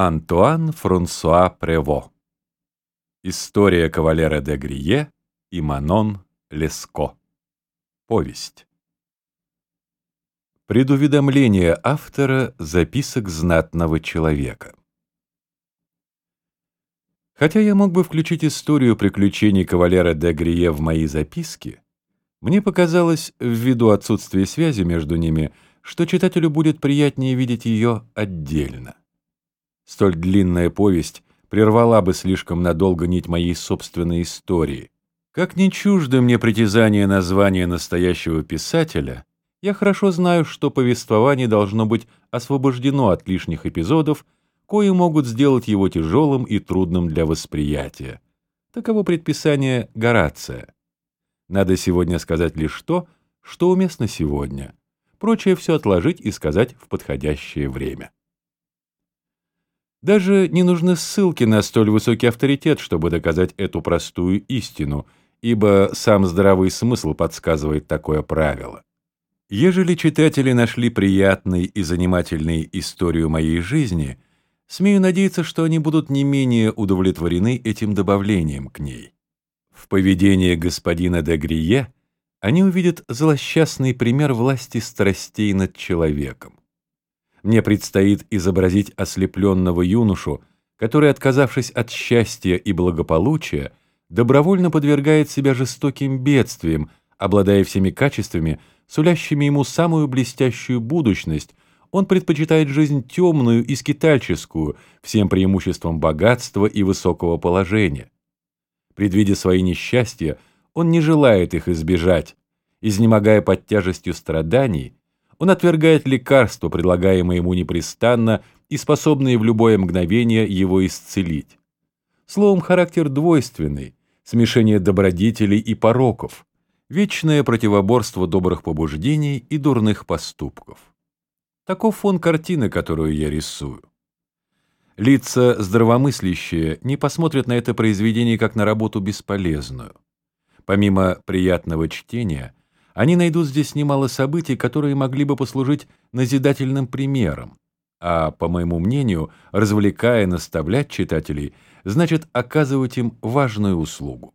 Антуан Франсуа Прево. История кавалера де Грие и Манон Леско. Повесть. Предуведомление автора записок знатного человека. Хотя я мог бы включить историю приключений кавалера де Грие в мои записки, мне показалось, ввиду отсутствия связи между ними, что читателю будет приятнее видеть ее отдельно. Столь длинная повесть прервала бы слишком надолго нить моей собственной истории. Как не чуждо мне притязание названия настоящего писателя, я хорошо знаю, что повествование должно быть освобождено от лишних эпизодов, кои могут сделать его тяжелым и трудным для восприятия. Таково предписание Горация. Надо сегодня сказать лишь то, что уместно сегодня. Прочее все отложить и сказать в подходящее время. Даже не нужны ссылки на столь высокий авторитет, чтобы доказать эту простую истину, ибо сам здравый смысл подсказывает такое правило. Ежели читатели нашли приятной и занимательной историю моей жизни, смею надеяться, что они будут не менее удовлетворены этим добавлением к ней. В поведении господина де Грие они увидят злосчастный пример власти страстей над человеком. Мне предстоит изобразить ослепленного юношу, который, отказавшись от счастья и благополучия, добровольно подвергает себя жестоким бедствиям, обладая всеми качествами, сулящими ему самую блестящую будущность, он предпочитает жизнь темную и скитальческую, всем преимуществом богатства и высокого положения. Предвидя свои несчастья, он не желает их избежать. Изнемогая под тяжестью страданий, он отвергает лекарства, предлагаемые ему непрестанно и способные в любое мгновение его исцелить. Словом, характер двойственный, смешение добродетелей и пороков, вечное противоборство добрых побуждений и дурных поступков. Таков фон картины, которую я рисую. Лица здравомыслящие не посмотрят на это произведение как на работу бесполезную. Помимо приятного чтения, они найдут здесь немало событий, которые могли бы послужить назидательным примером. А, по моему мнению, развлекая, наставлять читателей, значит оказывать им важную услугу.